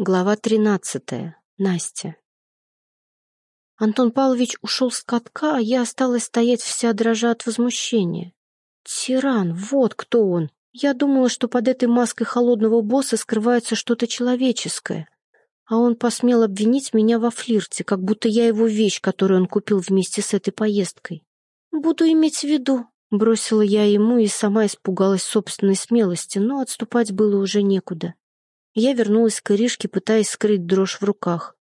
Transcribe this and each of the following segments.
Глава тринадцатая. Настя. Антон Павлович ушел с катка, а я осталась стоять вся дрожа от возмущения. Тиран, вот кто он. Я думала, что под этой маской холодного босса скрывается что-то человеческое. А он посмел обвинить меня во флирте, как будто я его вещь, которую он купил вместе с этой поездкой. «Буду иметь в виду», — бросила я ему и сама испугалась собственной смелости, но отступать было уже некуда. Я вернулась к Иришке, пытаясь скрыть дрожь в руках.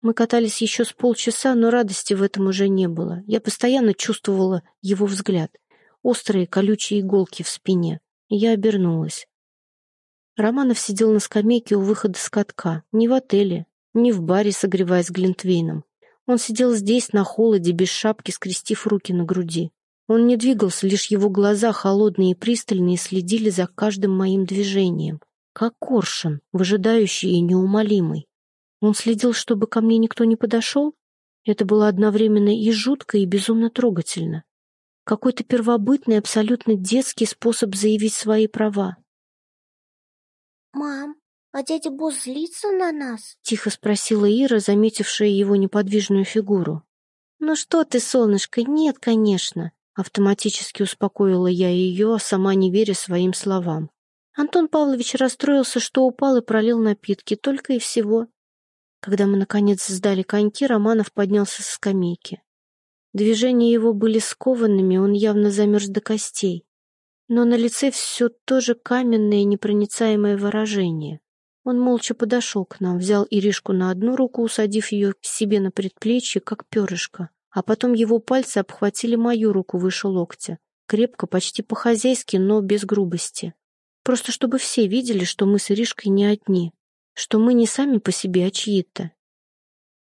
Мы катались еще с полчаса, но радости в этом уже не было. Я постоянно чувствовала его взгляд. Острые колючие иголки в спине. Я обернулась. Романов сидел на скамейке у выхода с катка. Не в отеле, не в баре, согреваясь глинтвейном. Он сидел здесь, на холоде, без шапки, скрестив руки на груди. Он не двигался, лишь его глаза, холодные и пристальные, следили за каждым моим движением как коршун, выжидающий и неумолимый. Он следил, чтобы ко мне никто не подошел? Это было одновременно и жутко, и безумно трогательно. Какой-то первобытный, абсолютно детский способ заявить свои права. «Мам, а дядя Босс злится на нас?» — тихо спросила Ира, заметившая его неподвижную фигуру. «Ну что ты, солнышко, нет, конечно!» Автоматически успокоила я ее, сама не веря своим словам. Антон Павлович расстроился, что упал и пролил напитки, только и всего. Когда мы, наконец, сдали коньки, Романов поднялся со скамейки. Движения его были скованными, он явно замерз до костей. Но на лице все то же каменное и непроницаемое выражение. Он молча подошел к нам, взял Иришку на одну руку, усадив ее к себе на предплечье, как перышко, а потом его пальцы обхватили мою руку выше локтя, крепко, почти по-хозяйски, но без грубости. Просто чтобы все видели, что мы с Иришкой не одни, что мы не сами по себе, а чьи-то.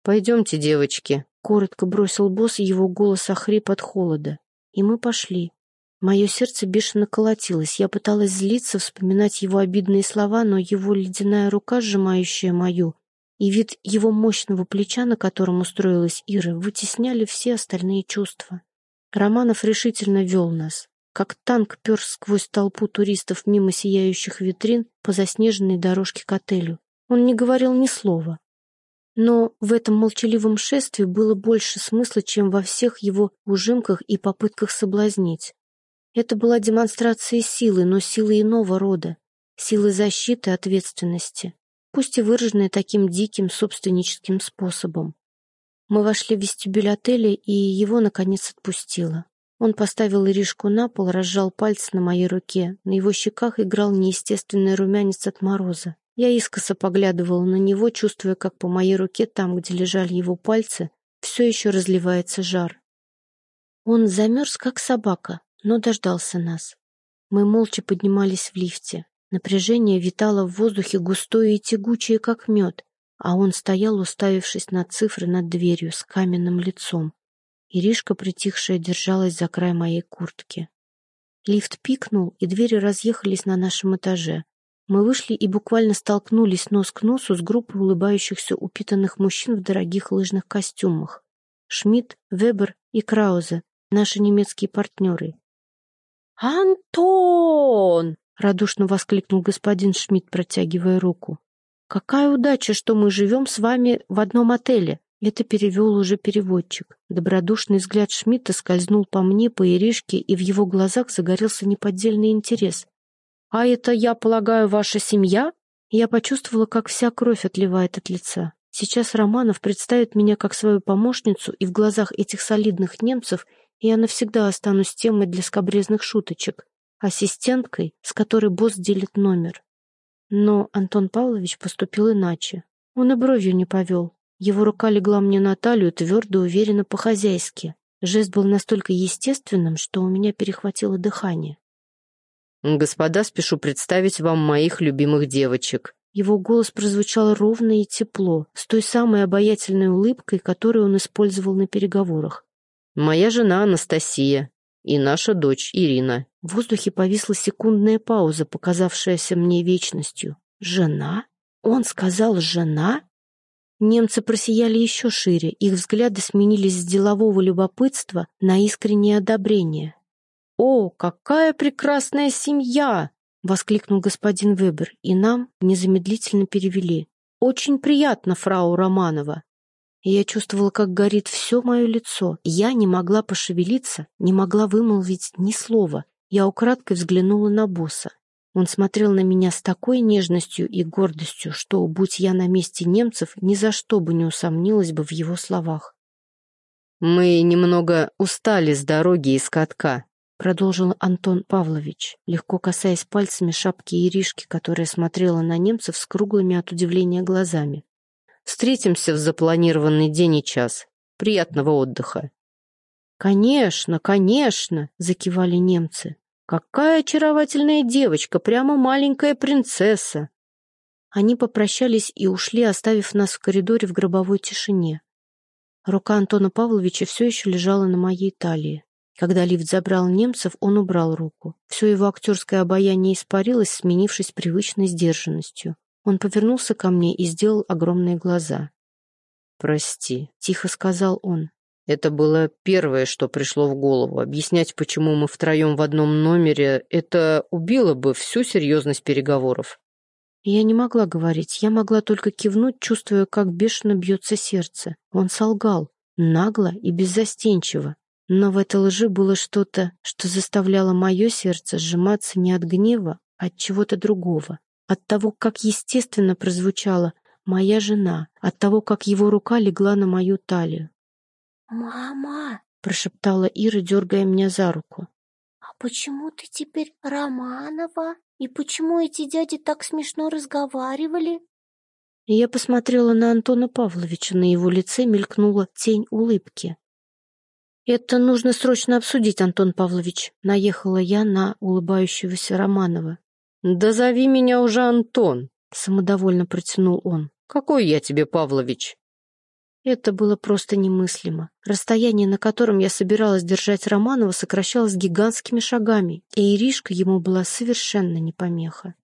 «Пойдемте, девочки», — коротко бросил босс, его голос охрип от холода. И мы пошли. Мое сердце бешено колотилось. Я пыталась злиться, вспоминать его обидные слова, но его ледяная рука, сжимающая мою, и вид его мощного плеча, на котором устроилась Ира, вытесняли все остальные чувства. Романов решительно вел нас как танк перс сквозь толпу туристов мимо сияющих витрин по заснеженной дорожке к отелю. Он не говорил ни слова. Но в этом молчаливом шествии было больше смысла, чем во всех его ужимках и попытках соблазнить. Это была демонстрация силы, но силы иного рода, силы защиты, ответственности, пусть и выраженная таким диким собственническим способом. Мы вошли в вестибюль отеля, и его, наконец, отпустило. Он поставил Иришку на пол, разжал пальцы на моей руке. На его щеках играл неестественный румянец от мороза. Я искоса поглядывала на него, чувствуя, как по моей руке, там, где лежали его пальцы, все еще разливается жар. Он замерз, как собака, но дождался нас. Мы молча поднимались в лифте. Напряжение витало в воздухе густое и тягучее, как мед, а он стоял, уставившись на цифры над дверью с каменным лицом. Иришка, притихшая, держалась за край моей куртки. Лифт пикнул, и двери разъехались на нашем этаже. Мы вышли и буквально столкнулись нос к носу с группой улыбающихся упитанных мужчин в дорогих лыжных костюмах. Шмидт, Вебер и Краузе, наши немецкие партнеры. «Антон!» — радушно воскликнул господин Шмидт, протягивая руку. «Какая удача, что мы живем с вами в одном отеле!» Это перевел уже переводчик. Добродушный взгляд Шмидта скользнул по мне, по Иришке, и в его глазах загорелся неподдельный интерес. «А это, я полагаю, ваша семья?» Я почувствовала, как вся кровь отливает от лица. Сейчас Романов представит меня как свою помощницу, и в глазах этих солидных немцев я навсегда останусь темой для скобрезных шуточек, ассистенткой, с которой босс делит номер. Но Антон Павлович поступил иначе. Он и бровью не повел, его рука легла мне на талию твердо, уверенно, по-хозяйски. Жест был настолько естественным, что у меня перехватило дыхание. «Господа, спешу представить вам моих любимых девочек». Его голос прозвучал ровно и тепло, с той самой обаятельной улыбкой, которую он использовал на переговорах. «Моя жена Анастасия и наша дочь Ирина». В воздухе повисла секундная пауза, показавшаяся мне вечностью. «Жена? Он сказал «жена»?» Немцы просияли еще шире, их взгляды сменились с делового любопытства на искреннее одобрение. «О, какая прекрасная семья!» — воскликнул господин Вебер, и нам незамедлительно перевели. очень приятно, фрау Романова». Я чувствовала, как горит все мое лицо. Я не могла пошевелиться, не могла вымолвить ни слова. Я украдкой взглянула на босса. Он смотрел на меня с такой нежностью и гордостью, что, будь я на месте немцев, ни за что бы не усомнилась бы в его словах. «Мы немного устали с дороги из катка», — продолжил Антон Павлович, легко касаясь пальцами шапки Иришки, которая смотрела на немцев с круглыми от удивления глазами. «Встретимся в запланированный день и час. Приятного отдыха». «Конечно, конечно!» — закивали немцы. «Какая очаровательная девочка, прямо маленькая принцесса!» Они попрощались и ушли, оставив нас в коридоре в гробовой тишине. Рука Антона Павловича все еще лежала на моей талии. Когда лифт забрал немцев, он убрал руку. Все его актерское обаяние испарилось, сменившись привычной сдержанностью. Он повернулся ко мне и сделал огромные глаза. «Прости», — тихо сказал он. «Это было первое, что пришло в голову. Объяснять, почему мы втроем в одном номере, это убило бы всю серьезность переговоров». Я не могла говорить, я могла только кивнуть, чувствуя, как бешено бьется сердце. Он солгал, нагло и беззастенчиво. Но в этой лжи было что-то, что заставляло мое сердце сжиматься не от гнева, а от чего-то другого. От того, как естественно прозвучала «моя жена», от того, как его рука легла на мою талию. «Мама!» — прошептала Ира, дергая меня за руку. «А почему ты теперь Романова? И почему эти дяди так смешно разговаривали?» Я посмотрела на Антона Павловича, на его лице мелькнула тень улыбки. «Это нужно срочно обсудить, Антон Павлович», — наехала я на улыбающегося Романова. «Да зови меня уже Антон», — самодовольно протянул он. «Какой я тебе, Павлович?» Это было просто немыслимо. Расстояние, на котором я собиралась держать Романова, сокращалось гигантскими шагами, и Иришка ему была совершенно не помеха.